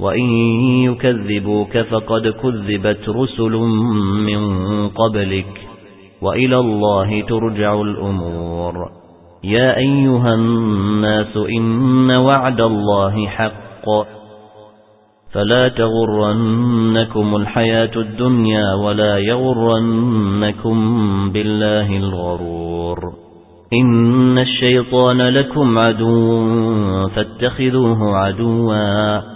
وَإِن يُكَذِّبُوكَ فَقَدْ كُذِّبَتْ رُسُلٌ مِّن قَبْلِكَ وَإِلَى اللَّهِ تُرْجَعُ الْأُمُورُ يَا أَيُّهَا النَّاسُ إِنَّ وَعْدَ اللَّهِ حَقٌّ فَلَا تَغُرَّنَّكُمُ الْحَيَاةُ الدُّنْيَا وَلَا يَغُرَّنَّكُم بِاللَّهِ الْغَرُورُ إِنَّ الشَّيْطَانَ لَكُمْ عَدُوٌّ فَاتَّخِذُوهُ عَدُوًّا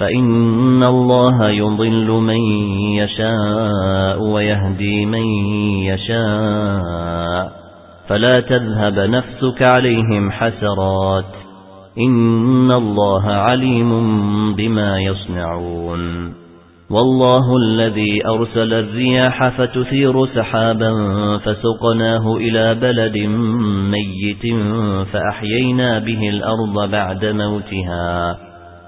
فإن الله يضل من يشاء ويهدي من يشاء فلا تذهب نفسك عليهم حسرات إن الله عليم بما يصنعون والله الذي أرسل الرياح فتثير سحابا فسقناه إلى بلد ميت فأحيينا به الأرض بعد موتها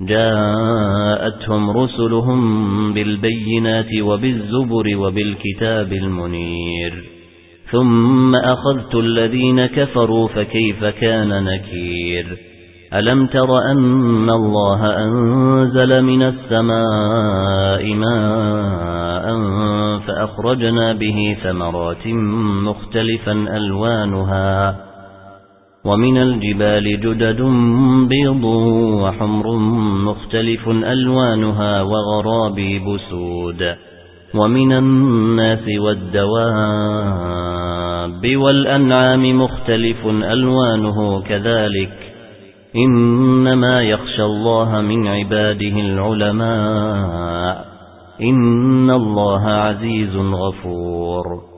جاءتهم رسلهم بالبينات وبالزبر وبالكتاب المنير. ثم أخذت الذين كفروا فكيف كان نكير؟ ألم تر أن الله أنزل من السماء ماء فأخرجنا به ثمرات مختلفا ألوانها ومن الجبال جدد بيض وحمر مختلف ألوانها وغرابي بسود ومن الناس والدواب والأنعام مختلف ألوانه كذلك. إنما يخشى الله من عباده العلماء. إن الله عزيز غفور.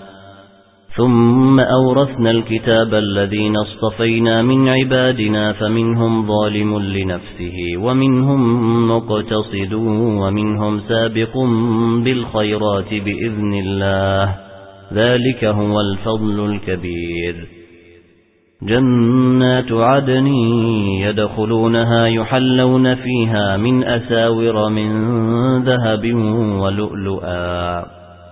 ثم أورثنا الكتاب الذين اصطفينا من عبادنا فمنهم ظالم لنفسه ومنهم مقتصد ومنهم سابق بالخيرات بإذن الله. ذلك هو الفضل الكبير. جنات عدن يدخلونها يحلون فيها من أساور من ذهب ولؤلؤا.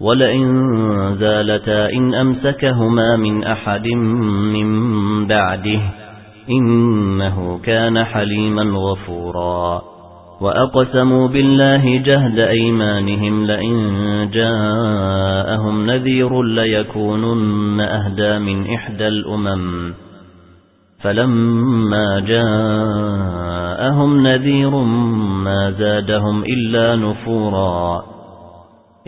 ولئن زالتا إن أمسكهما من أحد من بعده إنه كان حليما غفورا وأقسموا بالله جهد أيمانهم لئن جاءهم نذير ليكونن أهدى من إحدى الأمم فلما جاءهم نذير ما زادهم إلا نفورا